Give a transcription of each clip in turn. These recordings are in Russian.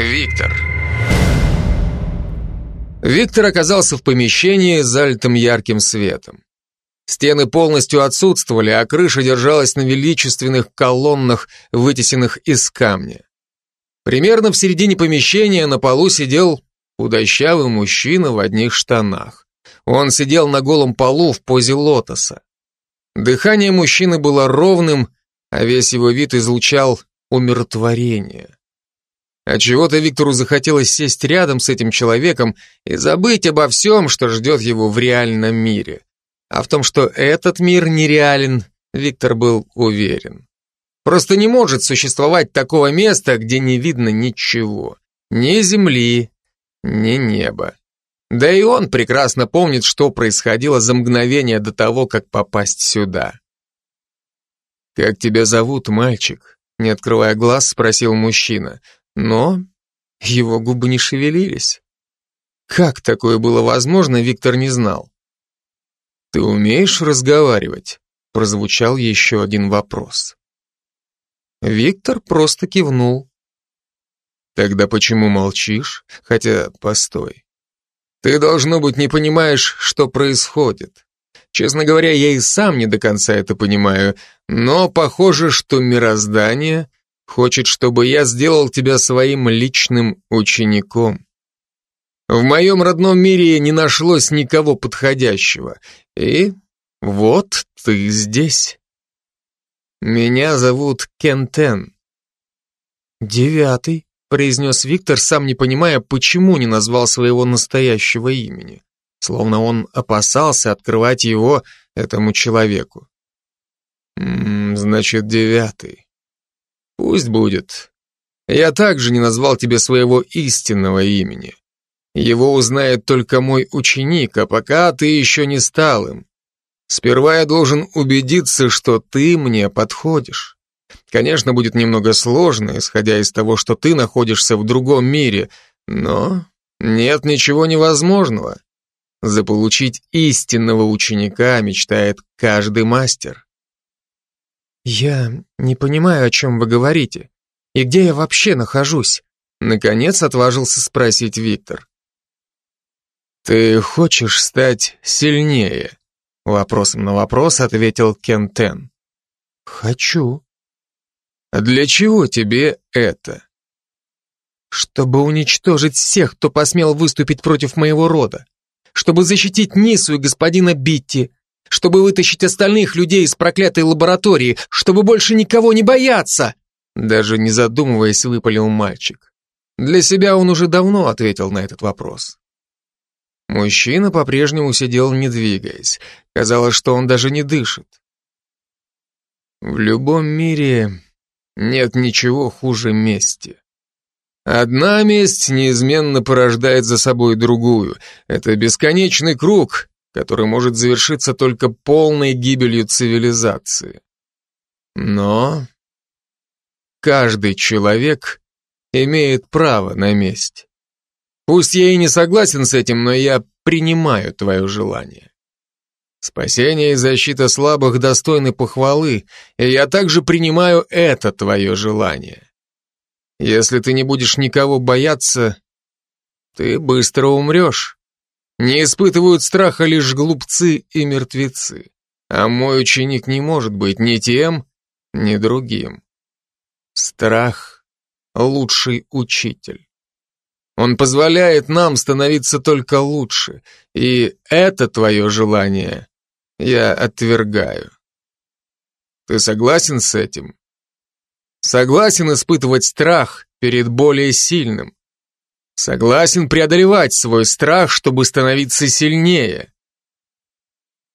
Виктор. Виктор оказался в помещении, залитым ярким светом. Стены полностью отсутствовали, а крыша держалась на величественных колоннах, вытесенных из камня. Примерно в середине помещения на полу сидел худощавый мужчина в одних штанах. Он сидел на голом полу в позе лотоса. Дыхание мужчины было ровным, а весь его вид излучал умиротворение. Отчего-то Виктору захотелось сесть рядом с этим человеком и забыть обо всем, что ждет его в реальном мире. А в том, что этот мир нереален, Виктор был уверен. Просто не может существовать такого места, где не видно ничего. Ни земли, ни неба. Да и он прекрасно помнит, что происходило за мгновение до того, как попасть сюда. «Как тебя зовут, мальчик?» Не открывая глаз, спросил мужчина но его губы не шевелились. Как такое было возможно, Виктор не знал. «Ты умеешь разговаривать?» прозвучал еще один вопрос. Виктор просто кивнул. «Тогда почему молчишь? Хотя, постой. Ты, должно быть, не понимаешь, что происходит. Честно говоря, я и сам не до конца это понимаю, но похоже, что мироздание хочет, чтобы я сделал тебя своим личным учеником. В моем родном мире не нашлось никого подходящего, и вот ты здесь. Меня зовут Кентен. Девятый, произнес Виктор, сам не понимая, почему не назвал своего настоящего имени, словно он опасался открывать его этому человеку. «М -м, значит, девятый. Пусть будет. Я также не назвал тебе своего истинного имени. Его узнает только мой ученик, а пока ты еще не стал им. Сперва я должен убедиться, что ты мне подходишь. Конечно, будет немного сложно, исходя из того, что ты находишься в другом мире, но нет ничего невозможного. Заполучить истинного ученика мечтает каждый мастер. «Я не понимаю, о чем вы говорите. И где я вообще нахожусь?» Наконец отважился спросить Виктор. «Ты хочешь стать сильнее?» Вопросом на вопрос ответил Кентен. «Хочу». «А для чего тебе это?» «Чтобы уничтожить всех, кто посмел выступить против моего рода. Чтобы защитить Нису и господина Битти, чтобы вытащить остальных людей из проклятой лаборатории, чтобы больше никого не бояться!» Даже не задумываясь, выпалил мальчик. Для себя он уже давно ответил на этот вопрос. Мужчина по-прежнему сидел, не двигаясь. Казалось, что он даже не дышит. В любом мире нет ничего хуже мести. Одна месть неизменно порождает за собой другую. Это бесконечный круг, который может завершиться только полной гибелью цивилизации. Но каждый человек имеет право на месть. Пусть я и не согласен с этим, но я принимаю твое желание. Спасение и защита слабых достойны похвалы, и я также принимаю это твое желание. Если ты не будешь никого бояться, ты быстро умрешь. Не испытывают страха лишь глупцы и мертвецы. А мой ученик не может быть ни тем, ни другим. Страх — лучший учитель. Он позволяет нам становиться только лучше, и это твое желание я отвергаю. Ты согласен с этим? Согласен испытывать страх перед более сильным, Согласен преодолевать свой страх, чтобы становиться сильнее.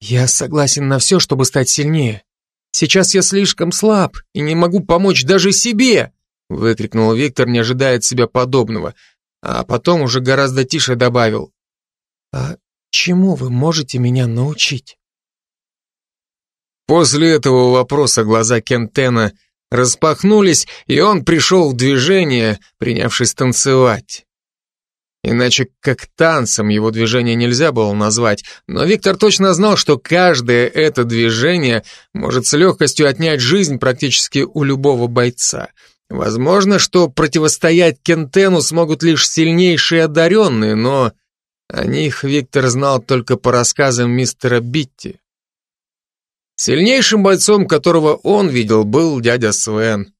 Я согласен на все, чтобы стать сильнее. Сейчас я слишком слаб и не могу помочь даже себе, выкрикнул Виктор, не ожидая от себя подобного, а потом уже гораздо тише добавил. А чему вы можете меня научить? После этого вопроса глаза Кентена распахнулись, и он пришел в движение, принявшись танцевать. Иначе как танцем его движение нельзя было назвать, но Виктор точно знал, что каждое это движение может с легкостью отнять жизнь практически у любого бойца. Возможно, что противостоять Кентену смогут лишь сильнейшие одаренные, но о них Виктор знал только по рассказам мистера Битти. Сильнейшим бойцом, которого он видел, был дядя Свен.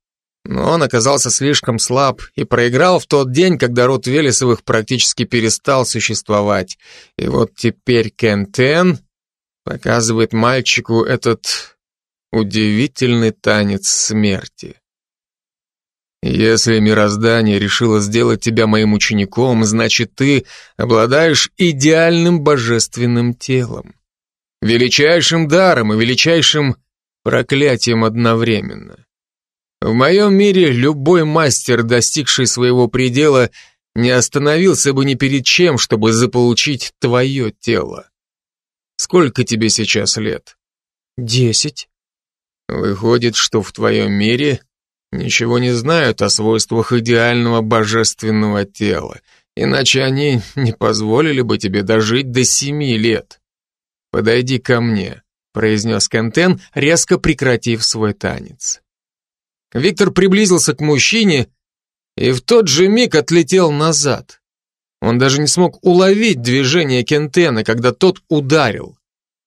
Но он оказался слишком слаб и проиграл в тот день, когда род Велесовых практически перестал существовать. И вот теперь Кентен показывает мальчику этот удивительный танец смерти. Если мироздание решило сделать тебя моим учеником, значит, ты обладаешь идеальным божественным телом, величайшим даром и величайшим проклятием одновременно. В моем мире любой мастер, достигший своего предела, не остановился бы ни перед чем, чтобы заполучить твое тело. Сколько тебе сейчас лет? Десять. Выходит, что в твоем мире ничего не знают о свойствах идеального божественного тела, иначе они не позволили бы тебе дожить до семи лет. Подойди ко мне, произнес Кентен, резко прекратив свой танец. Виктор приблизился к мужчине и в тот же миг отлетел назад. Он даже не смог уловить движение Кентена, когда тот ударил.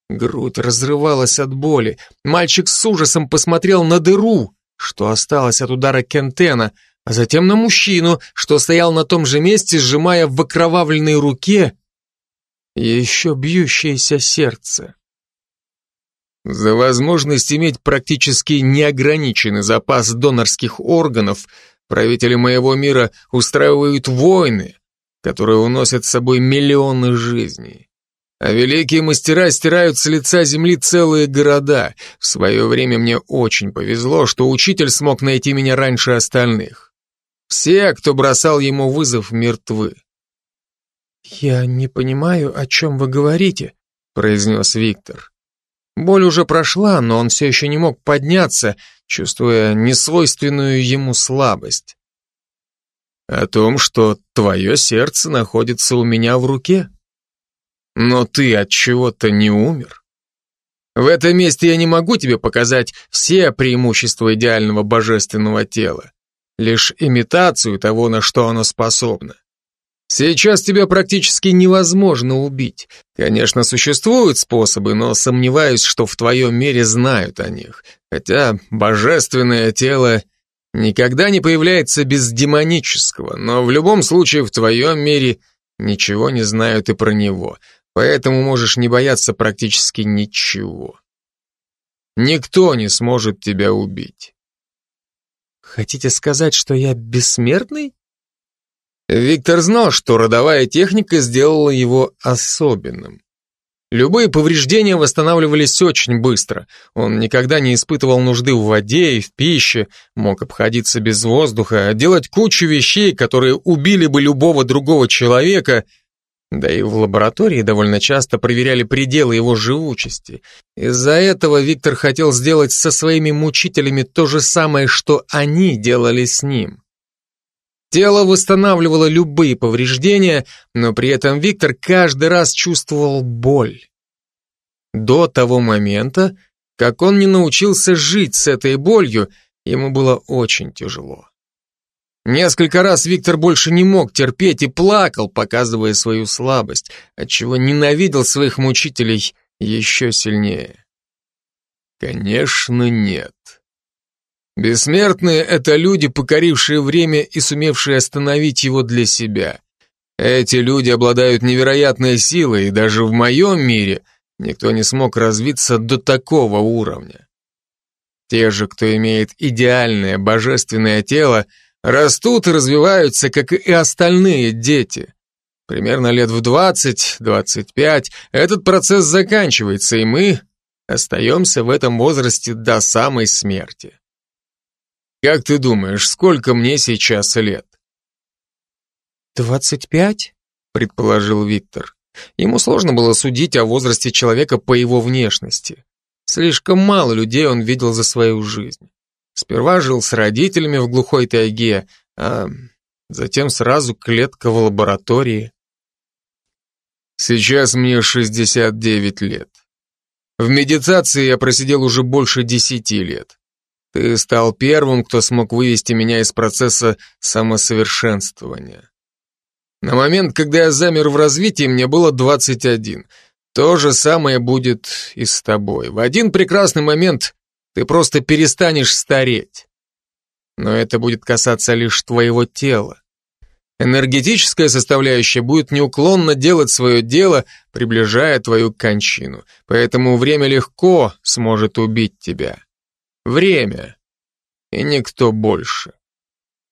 Грудь разрывалась от боли. Мальчик с ужасом посмотрел на дыру, что осталось от удара Кентена, а затем на мужчину, что стоял на том же месте, сжимая в окровавленной руке еще бьющееся сердце. За возможность иметь практически неограниченный запас донорских органов правители моего мира устраивают войны, которые уносят с собой миллионы жизней. А великие мастера стирают с лица земли целые города. В свое время мне очень повезло, что учитель смог найти меня раньше остальных. Все, кто бросал ему вызов, мертвы. «Я не понимаю, о чем вы говорите», — произнес Виктор. Боль уже прошла, но он все еще не мог подняться, чувствуя несвойственную ему слабость. О том, что твое сердце находится у меня в руке. Но ты от чего-то не умер. В этом месте я не могу тебе показать все преимущества идеального божественного тела, лишь имитацию того, на что оно способно. Сейчас тебя практически невозможно убить. Конечно, существуют способы, но сомневаюсь, что в твоем мире знают о них. Хотя божественное тело никогда не появляется без демонического, но в любом случае в твоем мире ничего не знают и про него, поэтому можешь не бояться практически ничего. Никто не сможет тебя убить. Хотите сказать, что я бессмертный? Виктор знал, что родовая техника сделала его особенным. Любые повреждения восстанавливались очень быстро. Он никогда не испытывал нужды в воде и в пище, мог обходиться без воздуха, делать кучу вещей, которые убили бы любого другого человека, да и в лаборатории довольно часто проверяли пределы его живучести. Из-за этого Виктор хотел сделать со своими мучителями то же самое, что они делали с ним. Тело восстанавливало любые повреждения, но при этом Виктор каждый раз чувствовал боль. До того момента, как он не научился жить с этой болью, ему было очень тяжело. Несколько раз Виктор больше не мог терпеть и плакал, показывая свою слабость, отчего ненавидел своих мучителей еще сильнее. Конечно, нет. Бессмертные — это люди, покорившие время и сумевшие остановить его для себя. Эти люди обладают невероятной силой, и даже в моем мире никто не смог развиться до такого уровня. Те же, кто имеет идеальное божественное тело, растут и развиваются, как и остальные дети. Примерно лет в 20-25 этот процесс заканчивается, и мы остаемся в этом возрасте до самой смерти. Как ты думаешь, сколько мне сейчас лет? «Двадцать пять?» — предположил Виктор. Ему сложно было судить о возрасте человека по его внешности. Слишком мало людей он видел за свою жизнь. Сперва жил с родителями в глухой тайге, а затем сразу клетка в лаборатории. Сейчас мне 69 лет. В медитации я просидел уже больше десяти лет. Ты стал первым, кто смог вывести меня из процесса самосовершенствования. На момент, когда я замер в развитии, мне было 21. То же самое будет и с тобой. В один прекрасный момент ты просто перестанешь стареть. Но это будет касаться лишь твоего тела. Энергетическая составляющая будет неуклонно делать свое дело, приближая твою кончину. Поэтому время легко сможет убить тебя. Время. И никто больше.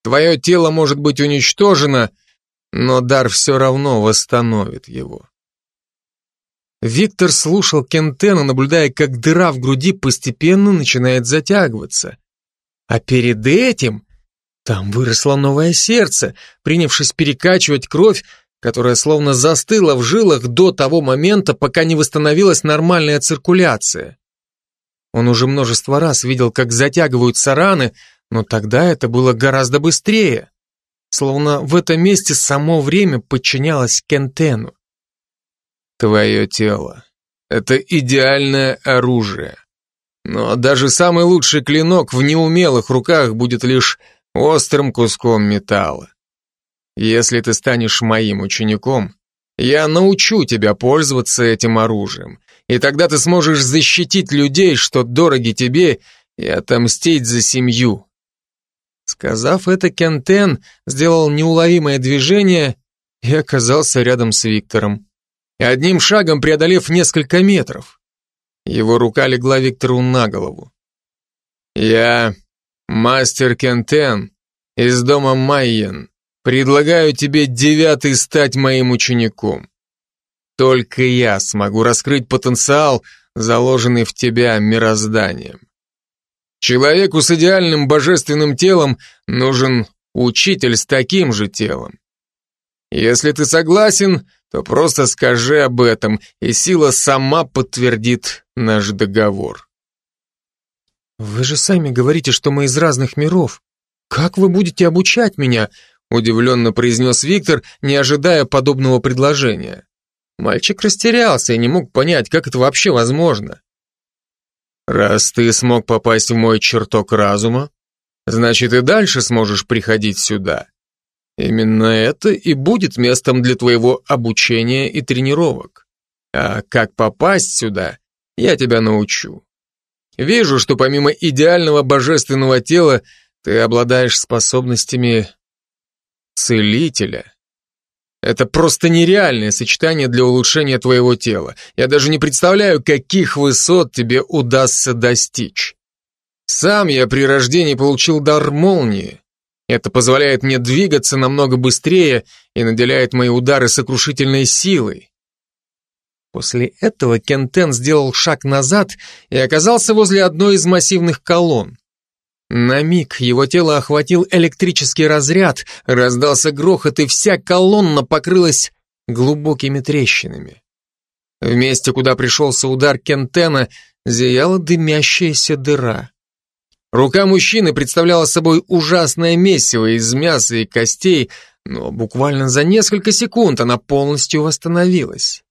Твое тело может быть уничтожено, но дар все равно восстановит его. Виктор слушал Кентена, наблюдая, как дыра в груди постепенно начинает затягиваться. А перед этим там выросло новое сердце, принявшись перекачивать кровь, которая словно застыла в жилах до того момента, пока не восстановилась нормальная циркуляция. Он уже множество раз видел, как затягиваются раны, но тогда это было гораздо быстрее. Словно в этом месте само время подчинялось Кентену. Твое тело — это идеальное оружие. Но даже самый лучший клинок в неумелых руках будет лишь острым куском металла. Если ты станешь моим учеником, я научу тебя пользоваться этим оружием, и тогда ты сможешь защитить людей, что дороги тебе, и отомстить за семью. Сказав это, Кентен сделал неуловимое движение и оказался рядом с Виктором. Одним шагом преодолев несколько метров. Его рука легла Виктору на голову. «Я Мастер Кентен из дома Майен, предлагаю тебе девятый стать моим учеником. Только я смогу раскрыть потенциал, заложенный в тебя мирозданием. Человеку с идеальным божественным телом нужен учитель с таким же телом. Если ты согласен, то просто скажи об этом, и сила сама подтвердит наш договор. «Вы же сами говорите, что мы из разных миров. Как вы будете обучать меня?» удивленно произнес Виктор, не ожидая подобного предложения. Мальчик растерялся и не мог понять, как это вообще возможно. «Раз ты смог попасть в мой чертог разума, значит и дальше сможешь приходить сюда. Именно это и будет местом для твоего обучения и тренировок. А как попасть сюда, я тебя научу. Вижу, что помимо идеального божественного тела, ты обладаешь способностями целителя. Это просто нереальное сочетание для улучшения твоего тела. Я даже не представляю, каких высот тебе удастся достичь. Сам я при рождении получил дар молнии. Это позволяет мне двигаться намного быстрее и наделяет мои удары сокрушительной силой. После этого Кентен сделал шаг назад и оказался возле одной из массивных колонн. На миг его тело охватил электрический разряд, раздался грохот, и вся колонна покрылась глубокими трещинами. В месте, куда пришелся удар Кентена, зияла дымящаяся дыра. Рука мужчины представляла собой ужасное месиво из мяса и костей, но буквально за несколько секунд она полностью восстановилась.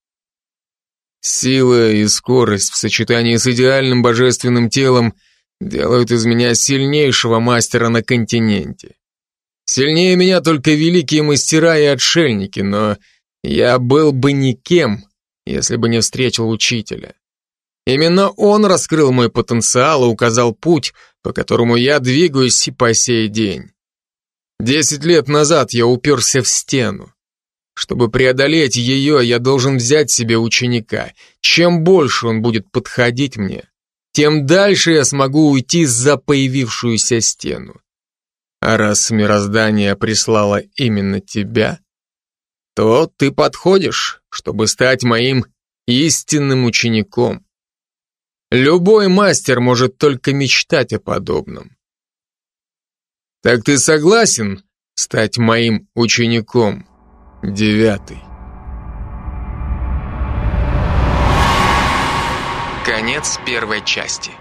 Сила и скорость в сочетании с идеальным божественным телом делают из меня сильнейшего мастера на континенте. Сильнее меня только великие мастера и отшельники, но я был бы никем, если бы не встретил учителя. Именно он раскрыл мой потенциал и указал путь, по которому я двигаюсь и по сей день. Десять лет назад я уперся в стену. Чтобы преодолеть ее, я должен взять себе ученика. Чем больше он будет подходить мне, тем дальше я смогу уйти за появившуюся стену. А раз мироздание прислало именно тебя, то ты подходишь, чтобы стать моим истинным учеником. Любой мастер может только мечтать о подобном. Так ты согласен стать моим учеником? Девятый. Конец первой части.